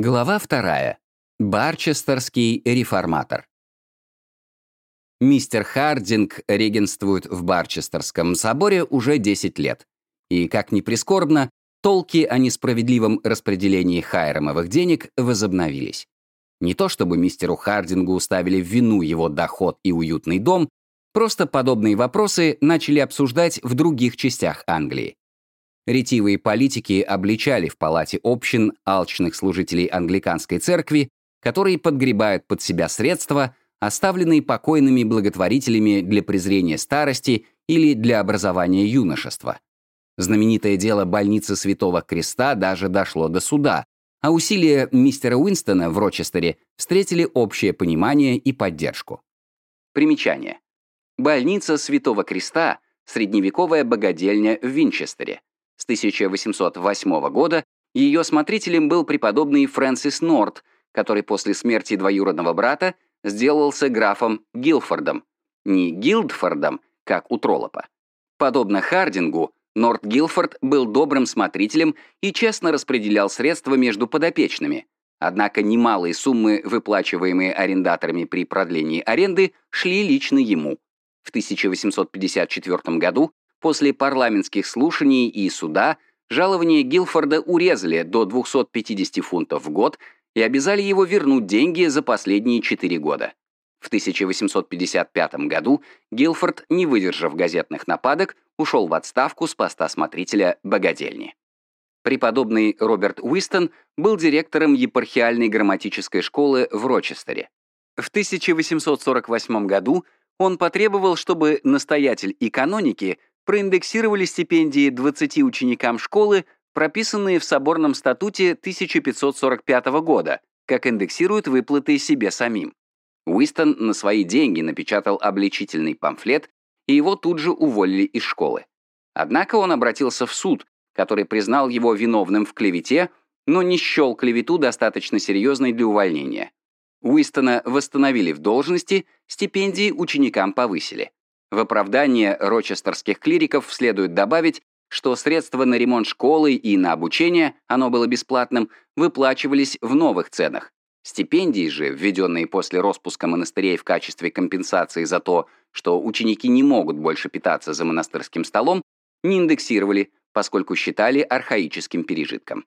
Глава вторая. Барчестерский реформатор. Мистер Хардинг регенствует в Барчестерском соборе уже 10 лет. И, как ни прискорбно, толки о несправедливом распределении хайромовых денег возобновились. Не то чтобы мистеру Хардингу уставили в вину его доход и уютный дом, просто подобные вопросы начали обсуждать в других частях Англии. Ретивые политики обличали в палате общин алчных служителей англиканской церкви, которые подгребают под себя средства, оставленные покойными благотворителями для презрения старости или для образования юношества. Знаменитое дело больницы Святого Креста даже дошло до суда, а усилия мистера Уинстона в Рочестере встретили общее понимание и поддержку. Примечание. Больница Святого Креста — средневековая богадельня в Винчестере. С 1808 года ее смотрителем был преподобный Фрэнсис Норт, который после смерти двоюродного брата сделался графом Гилфордом, не Гилдфордом, как у Троллопа. Подобно Хардингу, Норт Гилфорд был добрым смотрителем и честно распределял средства между подопечными. Однако немалые суммы, выплачиваемые арендаторами при продлении аренды, шли лично ему. В 1854 году После парламентских слушаний и суда жалование Гилфорда урезали до 250 фунтов в год и обязали его вернуть деньги за последние 4 года. В 1855 году Гилфорд, не выдержав газетных нападок, ушел в отставку с поста смотрителя богадельни. Преподобный Роберт Уистон был директором епархиальной грамматической школы в Рочестере. В 1848 году он потребовал, чтобы настоятель и каноники проиндексировали стипендии 20 ученикам школы, прописанные в Соборном статуте 1545 года, как индексируют выплаты себе самим. Уистон на свои деньги напечатал обличительный памфлет, и его тут же уволили из школы. Однако он обратился в суд, который признал его виновным в клевете, но не счел клевету достаточно серьезной для увольнения. Уистона восстановили в должности, стипендии ученикам повысили. В оправдание рочестерских клириков следует добавить, что средства на ремонт школы и на обучение, оно было бесплатным, выплачивались в новых ценах. Стипендии же, введенные после распуска монастырей в качестве компенсации за то, что ученики не могут больше питаться за монастырским столом, не индексировали, поскольку считали архаическим пережитком.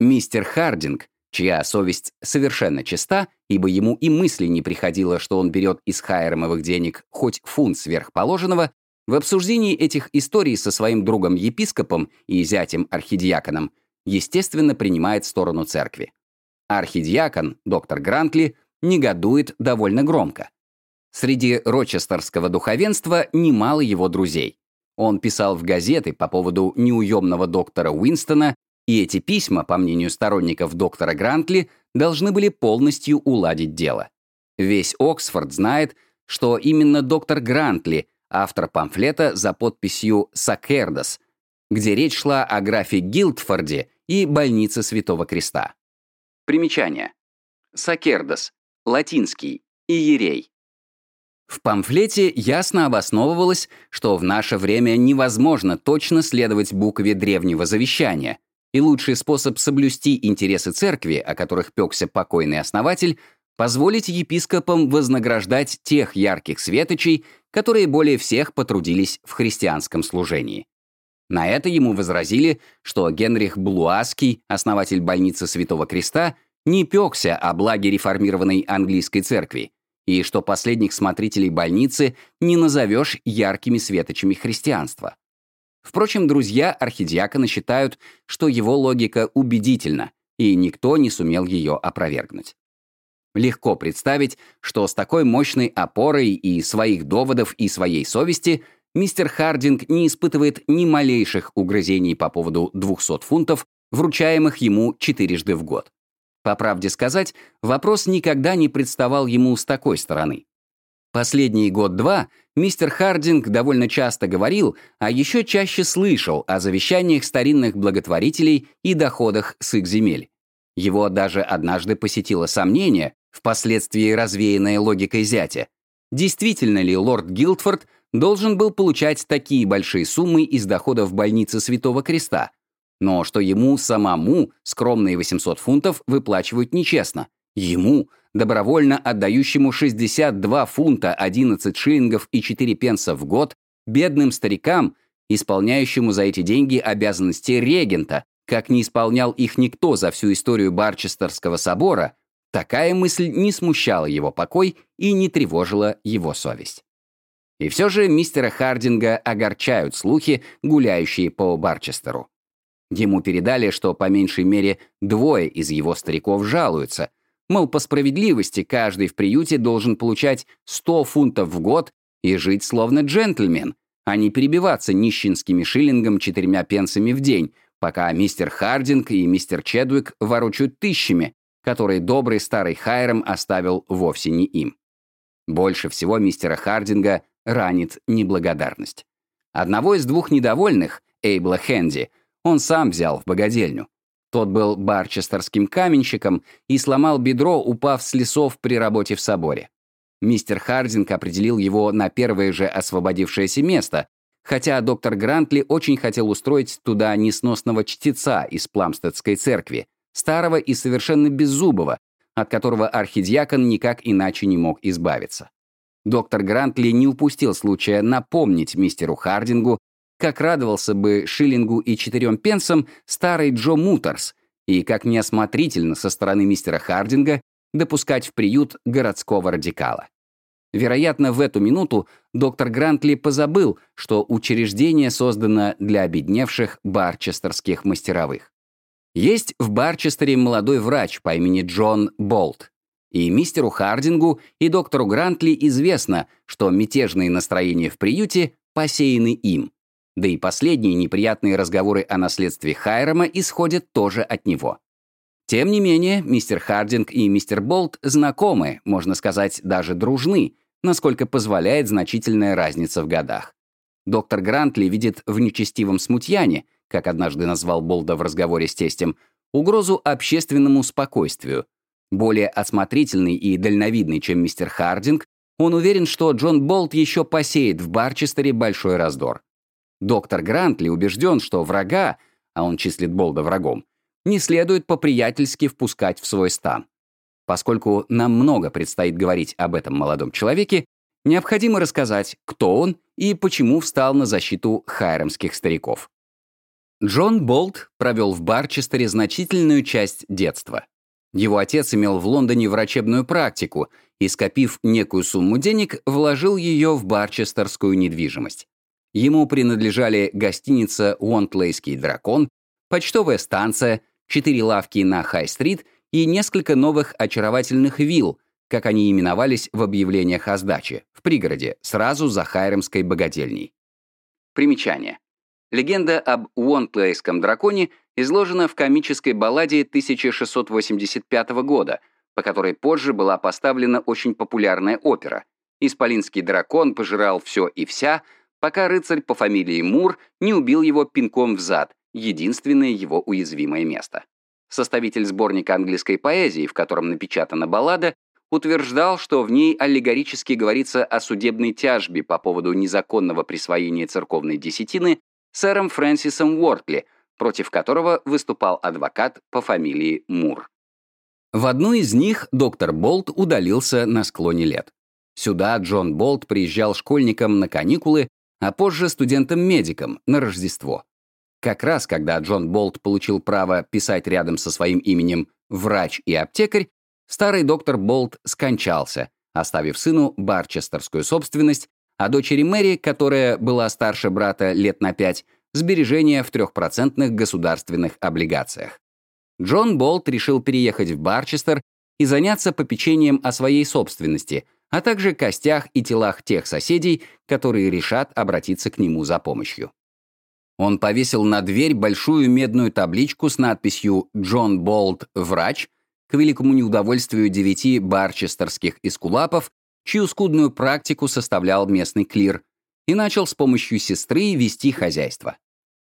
Мистер Хардинг чья совесть совершенно чиста, ибо ему и мысли не приходило, что он берет из хайромовых денег хоть фунт сверхположенного, в обсуждении этих историй со своим другом-епископом и зятем-архидиаконом естественно принимает сторону церкви. Архидиакон, доктор Грантли, негодует довольно громко. Среди рочестерского духовенства немало его друзей. Он писал в газеты по поводу неуемного доктора Уинстона и эти письма, по мнению сторонников доктора Грантли, должны были полностью уладить дело. Весь Оксфорд знает, что именно доктор Грантли — автор памфлета за подписью «Сакердос», где речь шла о графе Гилдфорде и больнице Святого Креста. Примечание. Сакердос, латинский, иерей. В памфлете ясно обосновывалось, что в наше время невозможно точно следовать букве древнего завещания, и лучший способ соблюсти интересы церкви, о которых пекся покойный основатель, позволить епископам вознаграждать тех ярких светочей, которые более всех потрудились в христианском служении. На это ему возразили, что Генрих Блуаский, основатель больницы Святого Креста, не пекся о благе реформированной английской церкви, и что последних смотрителей больницы не назовешь яркими светочами христианства. Впрочем, друзья архидиакона считают, что его логика убедительна, и никто не сумел ее опровергнуть. Легко представить, что с такой мощной опорой и своих доводов, и своей совести мистер Хардинг не испытывает ни малейших угрызений по поводу 200 фунтов, вручаемых ему четырежды в год. По правде сказать, вопрос никогда не представал ему с такой стороны. Последний год-два мистер Хардинг довольно часто говорил, а еще чаще слышал о завещаниях старинных благотворителей и доходах с их земель. Его даже однажды посетило сомнение, впоследствии развеянное логикой зятя, действительно ли лорд Гилдфорд должен был получать такие большие суммы из доходов больницы Святого Креста, но что ему самому скромные 800 фунтов выплачивают нечестно. Ему, добровольно отдающему 62 фунта 11 шиллингов и 4 пенса в год, бедным старикам, исполняющему за эти деньги обязанности регента, как не исполнял их никто за всю историю Барчестерского собора, такая мысль не смущала его покой и не тревожила его совесть. И все же мистера Хардинга огорчают слухи, гуляющие по Барчестеру. Ему передали, что по меньшей мере двое из его стариков жалуются, мол, по справедливости каждый в приюте должен получать 100 фунтов в год и жить словно джентльмен, а не перебиваться нищенскими шиллингом четырьмя пенсами в день, пока мистер Хардинг и мистер Чедвик ворочают тысячами, которые добрый старый Хайрам оставил вовсе не им. Больше всего мистера Хардинга ранит неблагодарность. Одного из двух недовольных, Эйбла Хенди, он сам взял в богадельню. Тот был барчестерским каменщиком и сломал бедро, упав с лесов при работе в соборе. Мистер Хардинг определил его на первое же освободившееся место, хотя доктор Грантли очень хотел устроить туда несносного чтеца из Пламстедской церкви, старого и совершенно беззубого, от которого архидиакон никак иначе не мог избавиться. Доктор Грантли не упустил случая напомнить мистеру Хардингу, как радовался бы шиллингу и четырем пенсам старый Джо Мутерс, и как неосмотрительно со стороны мистера Хардинга допускать в приют городского радикала. Вероятно, в эту минуту доктор Грантли позабыл, что учреждение создано для обедневших барчестерских мастеровых. Есть в Барчестере молодой врач по имени Джон Болт. И мистеру Хардингу, и доктору Грантли известно, что мятежные настроения в приюте посеяны им. Да и последние неприятные разговоры о наследстве Хайрама исходят тоже от него. Тем не менее, мистер Хардинг и мистер Болт знакомы, можно сказать, даже дружны, насколько позволяет значительная разница в годах. Доктор Грантли видит в нечестивом смутьяне, как однажды назвал Болда в разговоре с тестем, угрозу общественному спокойствию. Более осмотрительный и дальновидный, чем мистер Хардинг, он уверен, что Джон Болт еще посеет в Барчестере большой раздор. Доктор Грантли убежден, что врага, а он числит Болда врагом, не следует по-приятельски впускать в свой стан. Поскольку нам много предстоит говорить об этом молодом человеке, необходимо рассказать, кто он и почему встал на защиту хайрамских стариков. Джон Болт провел в Барчестере значительную часть детства. Его отец имел в Лондоне врачебную практику и, скопив некую сумму денег, вложил ее в барчестерскую недвижимость. Ему принадлежали гостиница «Уонтлейский дракон», почтовая станция, четыре лавки на Хай-стрит и несколько новых очаровательных вилл, как они именовались в объявлениях о сдаче, в пригороде, сразу за Хайремской богадельней. Примечание. Легенда об Уонтлейском драконе изложена в комической балладе 1685 года, по которой позже была поставлена очень популярная опера. Исполинский дракон пожирал все и вся, пока рыцарь по фамилии Мур не убил его пинком в зад, единственное его уязвимое место. Составитель сборника английской поэзии, в котором напечатана баллада, утверждал, что в ней аллегорически говорится о судебной тяжбе по поводу незаконного присвоения церковной десятины сэром Фрэнсисом Уортли, против которого выступал адвокат по фамилии Мур. В одну из них доктор Болт удалился на склоне лет. Сюда Джон Болт приезжал школьником на каникулы, а позже студентом-медиком на Рождество. Как раз когда Джон Болт получил право писать рядом со своим именем «врач» и «аптекарь», старый доктор Болт скончался, оставив сыну барчестерскую собственность, а дочери Мэри, которая была старше брата лет на пять, сбережения в трехпроцентных государственных облигациях. Джон Болт решил переехать в Барчестер и заняться попечением о своей собственности, а также костях и телах тех соседей, которые решат обратиться к нему за помощью. Он повесил на дверь большую медную табличку с надписью «Джон Болт, врач», к великому неудовольствию девяти барчестерских эскулапов, чью скудную практику составлял местный клир, и начал с помощью сестры вести хозяйство.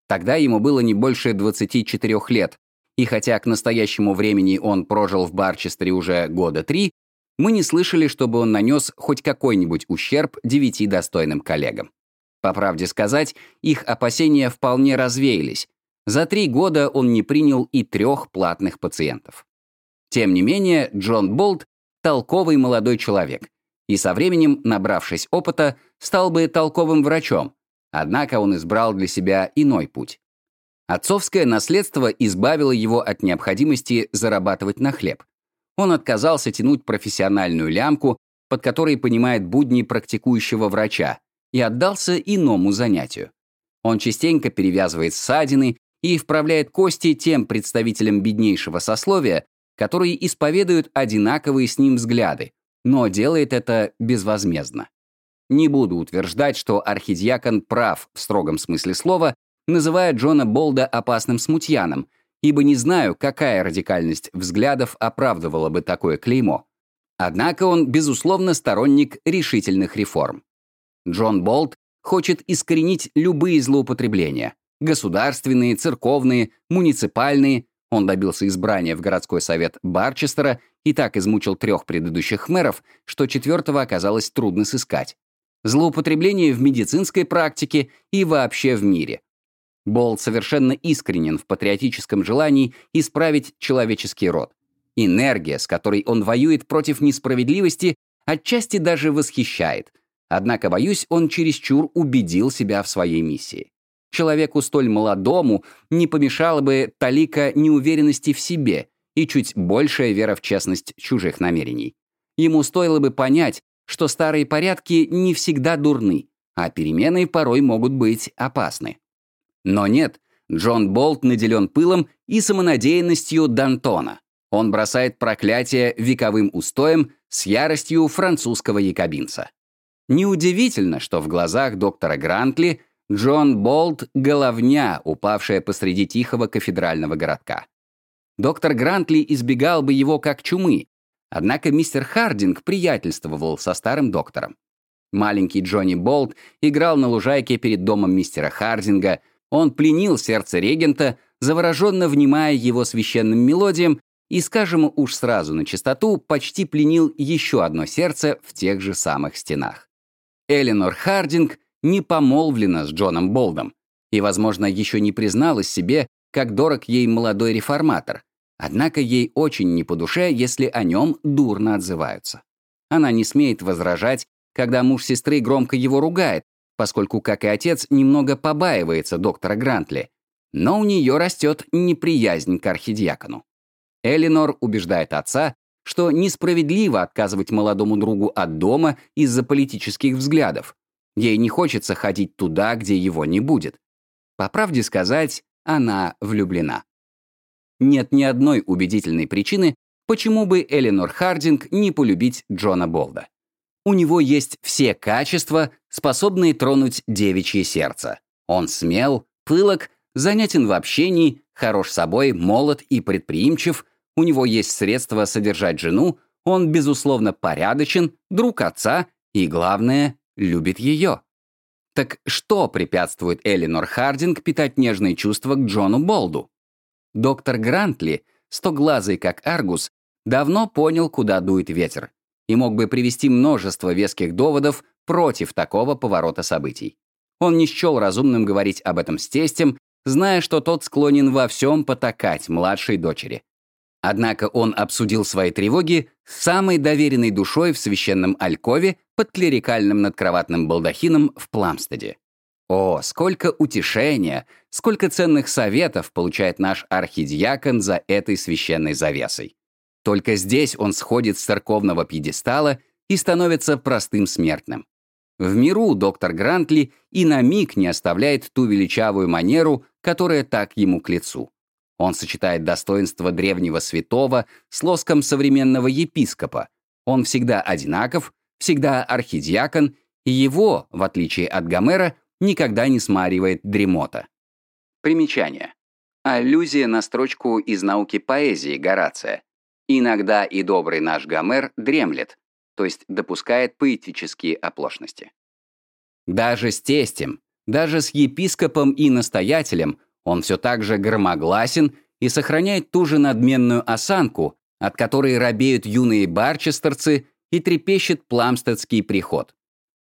Тогда ему было не больше 24 лет, и хотя к настоящему времени он прожил в Барчестере уже года три, мы не слышали, чтобы он нанес хоть какой-нибудь ущерб девяти достойным коллегам. По правде сказать, их опасения вполне развеялись. За три года он не принял и трех платных пациентов. Тем не менее, Джон Болт — толковый молодой человек, и со временем, набравшись опыта, стал бы толковым врачом, однако он избрал для себя иной путь. Отцовское наследство избавило его от необходимости зарабатывать на хлеб. Он отказался тянуть профессиональную лямку, под которой понимает будни практикующего врача, и отдался иному занятию. Он частенько перевязывает ссадины и вправляет кости тем представителям беднейшего сословия, которые исповедуют одинаковые с ним взгляды, но делает это безвозмездно. Не буду утверждать, что архидиакон прав в строгом смысле слова, называя Джона Болда опасным смутьяном, ибо не знаю, какая радикальность взглядов оправдывала бы такое клеймо. Однако он, безусловно, сторонник решительных реформ. Джон Болд хочет искоренить любые злоупотребления — государственные, церковные, муниципальные. Он добился избрания в городской совет Барчестера и так измучил трех предыдущих мэров, что четвертого оказалось трудно сыскать. Злоупотребление в медицинской практике и вообще в мире. Болт совершенно искренен в патриотическом желании исправить человеческий род. Энергия, с которой он воюет против несправедливости, отчасти даже восхищает. Однако, боюсь, он чересчур убедил себя в своей миссии. Человеку столь молодому не помешала бы талика неуверенности в себе и чуть большая вера в честность чужих намерений. Ему стоило бы понять, что старые порядки не всегда дурны, а перемены порой могут быть опасны. Но нет, Джон Болт наделен пылом и самонадеянностью Д'Антона. Он бросает проклятие вековым устоем с яростью французского якобинца. Неудивительно, что в глазах доктора Грантли Джон Болт — головня, упавшая посреди тихого кафедрального городка. Доктор Грантли избегал бы его как чумы, однако мистер Хардинг приятельствовал со старым доктором. Маленький Джонни Болт играл на лужайке перед домом мистера Хардинга — он пленил сердце регента, завороженно внимая его священным мелодиям, и, скажем уж сразу на чистоту, почти пленил еще одно сердце в тех же самых стенах. Эленор Хардинг не помолвлена с Джоном Болдом и, возможно, еще не призналась себе, как дорог ей молодой реформатор, однако ей очень не по душе, если о нем дурно отзываются. Она не смеет возражать, когда муж сестры громко его ругает, поскольку, как и отец, немного побаивается доктора Грантли, но у нее растет неприязнь к архидиакону. Элинор убеждает отца, что несправедливо отказывать молодому другу от дома из-за политических взглядов. Ей не хочется ходить туда, где его не будет. По правде сказать, она влюблена. Нет ни одной убедительной причины, почему бы Эленор Хардинг не полюбить Джона Болда. У него есть все качества, способные тронуть девичье сердце. Он смел, пылок, занятен в общении, хорош собой, молод и предприимчив, у него есть средства содержать жену, он, безусловно, порядочен, друг отца и, главное, любит ее. Так что препятствует Элинор Хардинг питать нежные чувства к Джону Болду? Доктор Грантли, стоглазый как Аргус, давно понял, куда дует ветер, и мог бы привести множество веских доводов против такого поворота событий. Он не счел разумным говорить об этом с тестем, зная, что тот склонен во всем потакать младшей дочери. Однако он обсудил свои тревоги с самой доверенной душой в священном Алькове под клерикальным надкроватным балдахином в Пламстеде. О, сколько утешения, сколько ценных советов получает наш архидиакон за этой священной завесой. Только здесь он сходит с церковного пьедестала и становится простым смертным. В миру доктор Грантли и на миг не оставляет ту величавую манеру, которая так ему к лицу. Он сочетает достоинство древнего святого с лоском современного епископа. Он всегда одинаков, всегда архидиакон, и его, в отличие от Гомера, никогда не смаривает дремота. Примечание. Аллюзия на строчку из науки поэзии Горация. Иногда и добрый наш Гомер дремлет, то есть допускает поэтические оплошности. Даже с тестем, даже с епископом и настоятелем он все так же громогласен и сохраняет ту же надменную осанку, от которой робеют юные барчестерцы и трепещет пламстедский приход.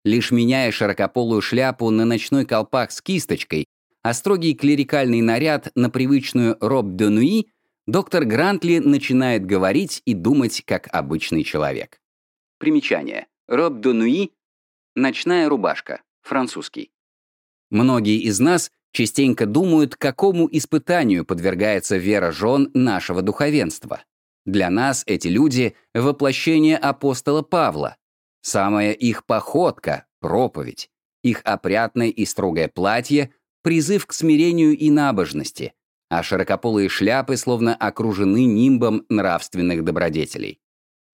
Лишь меняя широкополую шляпу на ночной колпак с кисточкой, а строгий клерикальный наряд на привычную роб де нуи, доктор Грантли начинает говорить и думать как обычный человек. Примечание. Роб де нуи — ночная рубашка, французский. Многие из нас частенько думают, какому испытанию подвергается вера жен нашего духовенства. Для нас эти люди — воплощение апостола Павла. Самая их походка — проповедь. Их опрятное и строгое платье — призыв к смирению и набожности, а широкополые шляпы словно окружены нимбом нравственных добродетелей.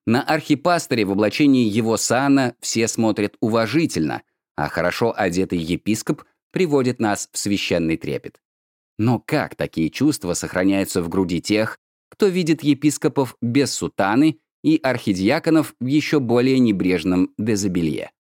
На архипасторе в облачении его сана все смотрят уважительно, а хорошо одетый епископ приводит нас в священный трепет. Но как такие чувства сохраняются в груди тех, кто видит епископов без сутаны и архидиаконов в еще более небрежном дезобелье?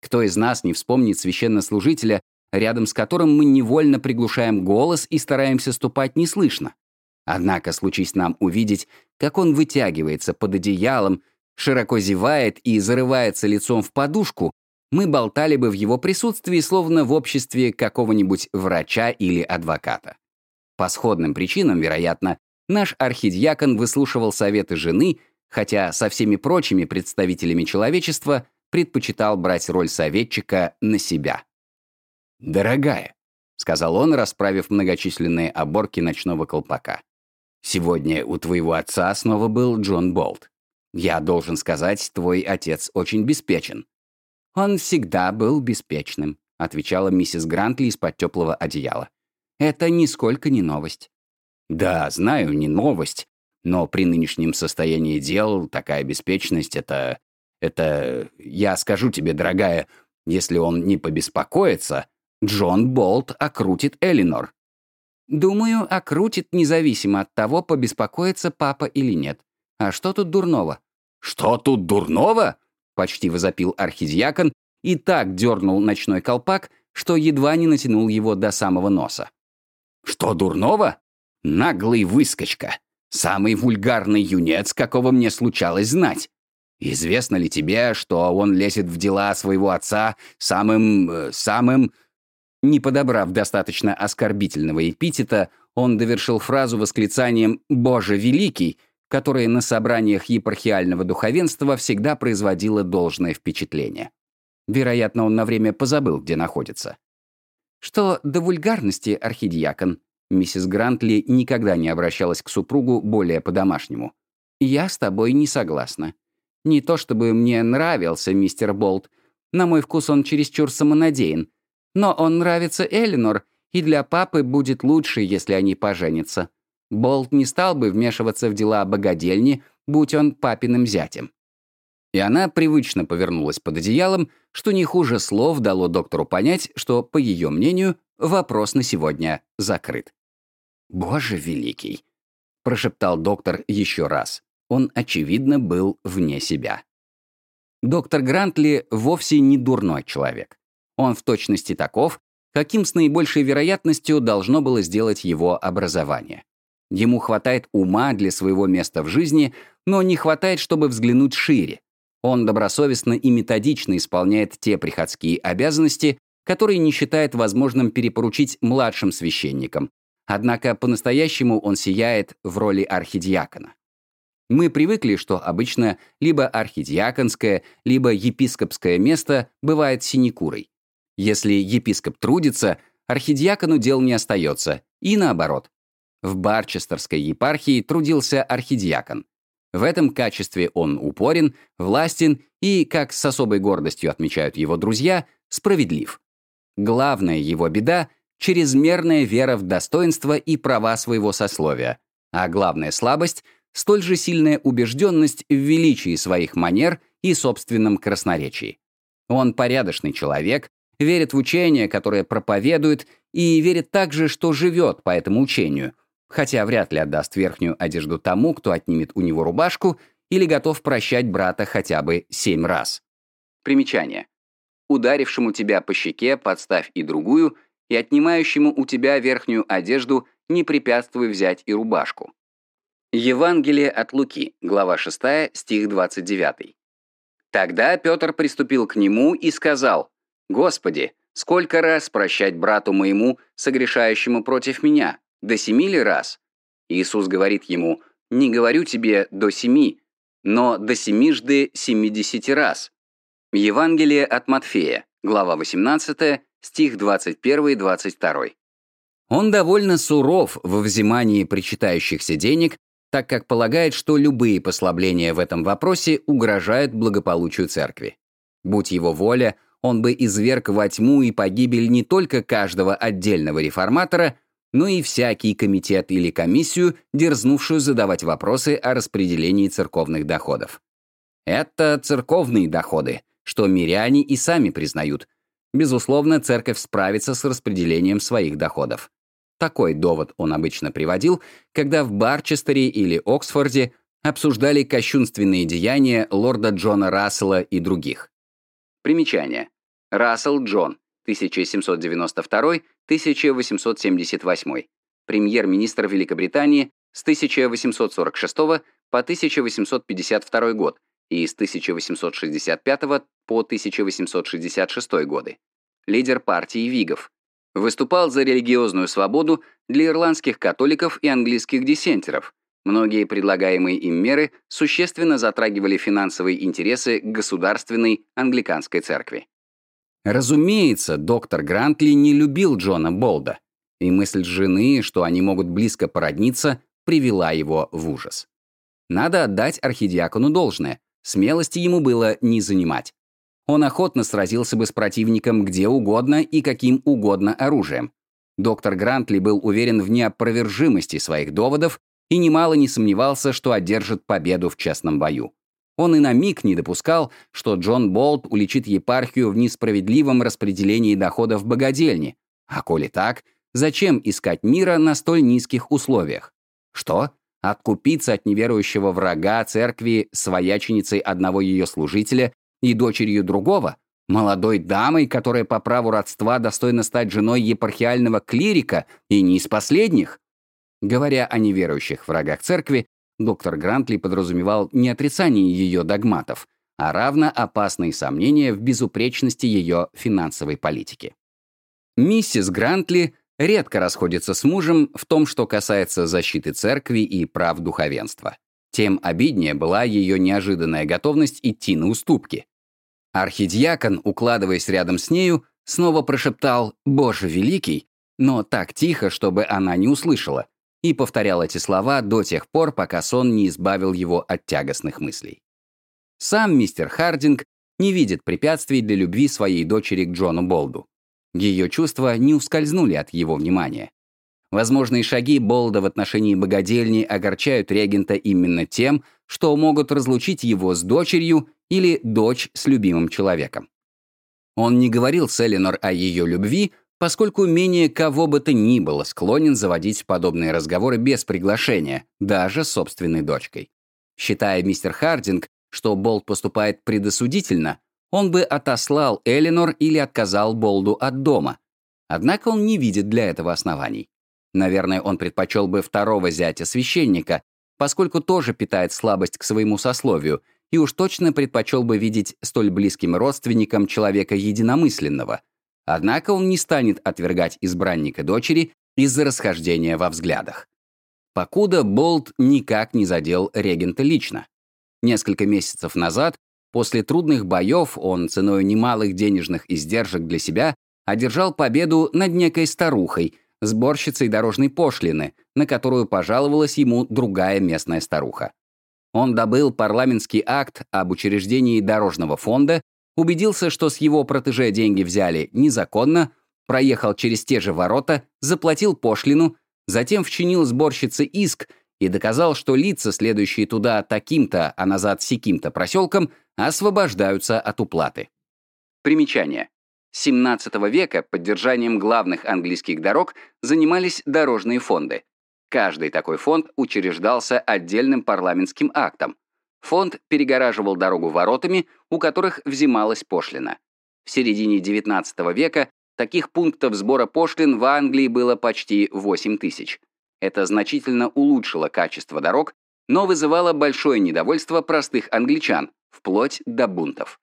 Кто из нас не вспомнит священнослужителя, рядом с которым мы невольно приглушаем голос и стараемся ступать неслышно? Однако, случись нам увидеть, как он вытягивается под одеялом, широко зевает и зарывается лицом в подушку, мы болтали бы в его присутствии, словно в обществе какого-нибудь врача или адвоката. По сходным причинам, вероятно, наш архидиакон выслушивал советы жены, хотя со всеми прочими представителями человечества предпочитал брать роль советчика на себя. «Дорогая», — сказал он, расправив многочисленные оборки ночного колпака, «сегодня у твоего отца снова был Джон Болт. Я должен сказать, твой отец очень беспечен. «Он всегда был беспечным», — отвечала миссис Грантли из-под теплого одеяла. «Это нисколько не новость». «Да, знаю, не новость, но при нынешнем состоянии дел такая беспечность — это... это... Я скажу тебе, дорогая, если он не побеспокоится, Джон Болт окрутит Элинор». «Думаю, окрутит независимо от того, побеспокоится папа или нет. А что тут дурного?» «Что тут дурного?» — почти возопил архидиакон и так дернул ночной колпак, что едва не натянул его до самого носа. «Что дурного? Наглый выскочка. Самый вульгарный юнец, какого мне случалось знать. Известно ли тебе, что он лезет в дела своего отца самым... Э, самым...» Не подобрав достаточно оскорбительного эпитета, он довершил фразу восклицанием «Боже великий!» которое на собраниях епархиального духовенства всегда производило должное впечатление. Вероятно, он на время позабыл, где находится. Что до вульгарности, архидиакон, миссис Грантли никогда не обращалась к супругу более по-домашнему. «Я с тобой не согласна. Не то чтобы мне нравился мистер Болт, на мой вкус он чересчур самонадеян, но он нравится Элинор, и для папы будет лучше, если они поженятся. Болт не стал бы вмешиваться в дела богадельни, будь он папиным зятем. И она привычно повернулась под одеялом, что не хуже слов дало доктору понять, что, по ее мнению, вопрос на сегодня закрыт. «Боже великий!» — прошептал доктор еще раз. Он, очевидно, был вне себя. Доктор Грантли вовсе не дурной человек. Он в точности таков, каким с наибольшей вероятностью должно было сделать его образование. Ему хватает ума для своего места в жизни, но не хватает, чтобы взглянуть шире. Он добросовестно и методично исполняет те приходские обязанности, которые не считает возможным перепоручить младшим священникам. Однако по-настоящему он сияет в роли архидиакона. Мы привыкли, что обычно либо архидиаконское, либо епископское место бывает синекурой. Если епископ трудится, архидиакону дел не остается, и наоборот. В Барчестерской епархии трудился архидиакон. В этом качестве он упорен, властен и, как с особой гордостью отмечают его друзья, справедлив. Главная его беда — чрезмерная вера в достоинство и права своего сословия, а главная слабость — столь же сильная убежденность в величии своих манер и собственном красноречии. Он порядочный человек, верит в учение, которое проповедует, и верит также, что живет по этому учению — хотя вряд ли отдаст верхнюю одежду тому, кто отнимет у него рубашку, или готов прощать брата хотя бы семь раз. Примечание. Ударившему тебя по щеке подставь и другую, и отнимающему у тебя верхнюю одежду не препятствуй взять и рубашку. Евангелие от Луки, глава 6, стих 29. Тогда Петр приступил к нему и сказал, «Господи, Сколько раз прощать брату моему, согрешающему против меня? До семи ли раз? Иисус говорит ему, не говорю тебе до семи, но до семижды семидесяти раз. Евангелие от Матфея, глава 18, стих 21-22. Он довольно суров во взимании причитающихся денег, так как полагает, что любые послабления в этом вопросе угрожают благополучию церкви. Будь его воля, он бы изверг во тьму и погибель не только каждого отдельного реформатора, но и всякий комитет или комиссию, дерзнувшую задавать вопросы о распределении церковных доходов. Это церковные доходы, что миряне и сами признают. Безусловно, церковь справится с распределением своих доходов. Такой довод он обычно приводил, когда в Барчестере или Оксфорде обсуждали кощунственные деяния лорда Джона Рассела и других. Примечание. Рассел Джон, 1792-1878. Премьер-министр Великобритании с 1846 по 1852 год и с 1865 по 1866 годы. Лидер партии Вигов. Выступал за религиозную свободу для ирландских католиков и английских диссентеров, Многие предлагаемые им меры существенно затрагивали финансовые интересы государственной англиканской церкви. Разумеется, доктор Грантли не любил Джона Болда, и мысль жены, что они могут близко породниться, привела его в ужас. Надо отдать архидиакону должное, смелости ему было не занимать. Он охотно сразился бы с противником где угодно и каким угодно оружием. Доктор Грантли был уверен в неопровержимости своих доводов и немало не сомневался, что одержит победу в честном бою. Он и на миг не допускал, что Джон Болт уличит епархию в несправедливом распределении доходов богадельни. А коли так, зачем искать мира на столь низких условиях? Что? Откупиться от неверующего врага церкви свояченицей одного ее служителя и дочерью другого? Молодой дамой, которая по праву родства достойна стать женой епархиального клирика и не из последних? Говоря о неверующих врагах церкви, доктор Грантли подразумевал не отрицание ее догматов, а равно опасные сомнения в безупречности ее финансовой политики. Миссис Грантли редко расходится с мужем в том, что касается защиты церкви и прав духовенства. Тем обиднее была ее неожиданная готовность идти на уступки. Архидиакон, укладываясь рядом с нею, снова прошептал «Боже великий», но так тихо, чтобы она не услышала, и повторял эти слова до тех пор, пока сон не избавил его от тягостных мыслей. Сам мистер Хардинг не видит препятствий для любви своей дочери к Джону Болду. Ее чувства не ускользнули от его внимания. Возможные шаги Болда в отношении богадельни огорчают регента именно тем, что могут разлучить его с дочерью или дочь с любимым человеком. Он не говорил с о ее любви, поскольку менее кого бы то ни было склонен заводить подобные разговоры без приглашения, даже собственной дочкой. Считая мистер Хардинг, что Болт поступает предосудительно, он бы отослал Эленор или отказал Болду от дома. Однако он не видит для этого оснований. Наверное, он предпочел бы второго зятя священника, поскольку тоже питает слабость к своему сословию, и уж точно предпочел бы видеть столь близким родственником человека единомысленного — Однако он не станет отвергать избранника дочери из-за расхождения во взглядах. Покуда Болт никак не задел регента лично. Несколько месяцев назад, после трудных боев, он ценой немалых денежных издержек для себя одержал победу над некой старухой, сборщицей дорожной пошлины, на которую пожаловалась ему другая местная старуха. Он добыл парламентский акт об учреждении дорожного фонда убедился, что с его протеже деньги взяли незаконно, проехал через те же ворота, заплатил пошлину, затем вчинил сборщице иск и доказал, что лица, следующие туда таким-то, а назад сяким-то проселком, освобождаются от уплаты. Примечание. С 17 века поддержанием главных английских дорог занимались дорожные фонды. Каждый такой фонд учреждался отдельным парламентским актом, Фонд перегораживал дорогу воротами, у которых взималась пошлина. В середине XIX века таких пунктов сбора пошлин в Англии было почти 8 тысяч. Это значительно улучшило качество дорог, но вызывало большое недовольство простых англичан, вплоть до бунтов.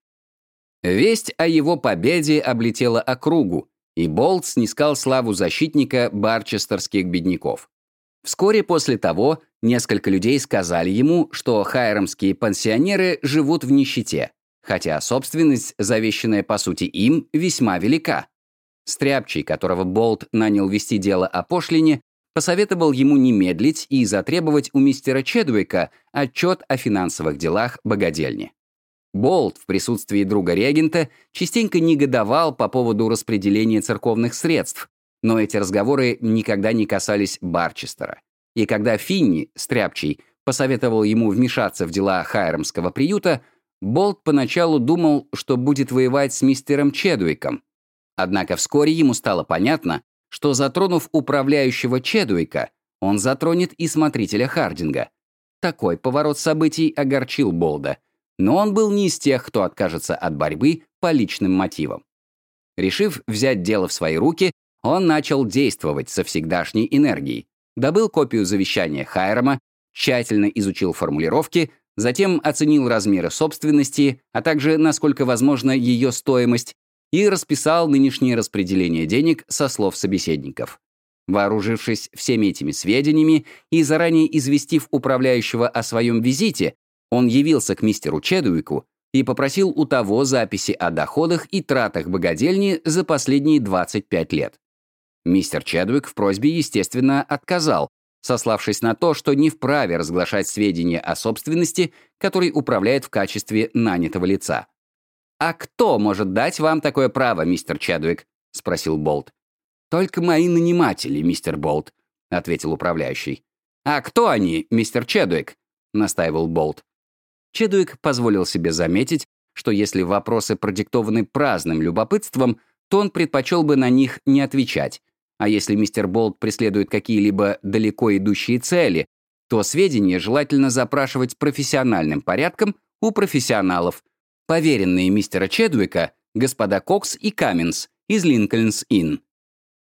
Весть о его победе облетела округу, и Болт снискал славу защитника барчестерских бедняков. Вскоре после того несколько людей сказали ему, что хайрамские пансионеры живут в нищете, хотя собственность, завещанная по сути им, весьма велика. Стряпчий, которого Болт нанял вести дело о пошлине, посоветовал ему не медлить и затребовать у мистера Чедуика отчет о финансовых делах богадельни. Болт в присутствии друга-регента частенько негодовал по поводу распределения церковных средств, но эти разговоры никогда не касались Барчестера. И когда Финни, стряпчий, посоветовал ему вмешаться в дела Хайрамского приюта, Болт поначалу думал, что будет воевать с мистером Чедуиком. Однако вскоре ему стало понятно, что, затронув управляющего Чедуика, он затронет и смотрителя Хардинга. Такой поворот событий огорчил Болда — но он был не из тех, кто откажется от борьбы по личным мотивам. Решив взять дело в свои руки, он начал действовать со всегдашней энергией. Добыл копию завещания Хайрама, тщательно изучил формулировки, затем оценил размеры собственности, а также, насколько возможно, ее стоимость, и расписал нынешнее распределение денег со слов собеседников. Вооружившись всеми этими сведениями и заранее известив управляющего о своем визите, он явился к мистеру Чедуику и попросил у того записи о доходах и тратах богадельни за последние 25 лет. Мистер Чедуик в просьбе, естественно, отказал, сославшись на то, что не вправе разглашать сведения о собственности, которой управляет в качестве нанятого лица. «А кто может дать вам такое право, мистер Чедуик?» — спросил Болт. «Только мои наниматели, мистер Болт», — ответил управляющий. «А кто они, мистер Чедуик?» — настаивал Болт. Чедуик позволил себе заметить, что если вопросы продиктованы праздным любопытством, то он предпочел бы на них не отвечать. А если мистер Болт преследует какие-либо далеко идущие цели, то сведения желательно запрашивать профессиональным порядком у профессионалов. Поверенные мистера Чедуика — господа Кокс и Каминс из Линкольнс-Инн.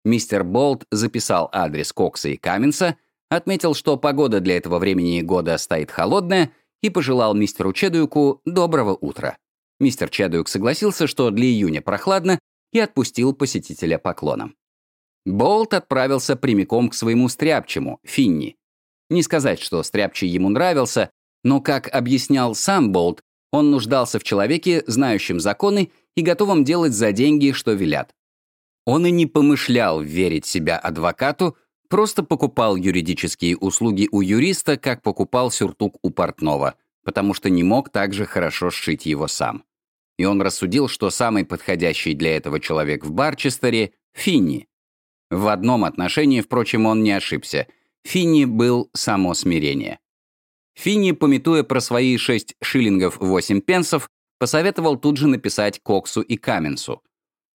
Мистер Болт записал адрес Кокса и Каминса, отметил, что погода для этого времени года стоит холодная — и пожелал мистеру Чедуику доброго утра. Мистер Чедуик согласился, что для июня прохладно, и отпустил посетителя поклоном. Болт отправился прямиком к своему стряпчему, Финни. Не сказать, что стряпчий ему нравился, но, как объяснял сам Болт, он нуждался в человеке, знающем законы и готовом делать за деньги, что велят. Он и не помышлял верить себя адвокату, Просто покупал юридические услуги у юриста, как покупал сюртук у портного, потому что не мог так же хорошо сшить его сам. И он рассудил, что самый подходящий для этого человек в Барчестере — Финни. В одном отношении, впрочем, он не ошибся. Финни был само смирение. Финни, пометуя про свои 6 шиллингов 8 пенсов, посоветовал тут же написать Коксу и Каменсу.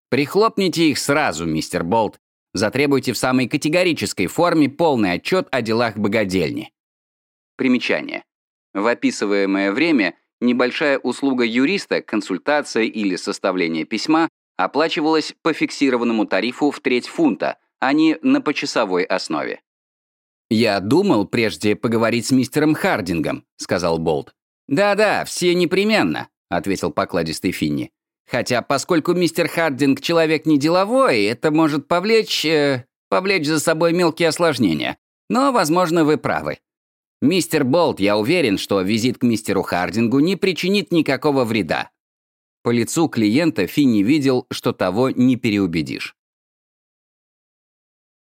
«Прихлопните их сразу, мистер Болт, Затребуйте в самой категорической форме полный отчет о делах богадельни. Примечание. В описываемое время небольшая услуга юриста, консультация или составление письма оплачивалась по фиксированному тарифу в треть фунта, а не на почасовой основе. «Я думал прежде поговорить с мистером Хардингом», — сказал Болт. «Да-да, все непременно», — ответил покладистый Финни. Хотя, поскольку мистер Хардинг человек не деловой, это может повлечь... Э, повлечь за собой мелкие осложнения. Но, возможно, вы правы. Мистер Болт, я уверен, что визит к мистеру Хардингу не причинит никакого вреда. По лицу клиента Финни видел, что того не переубедишь.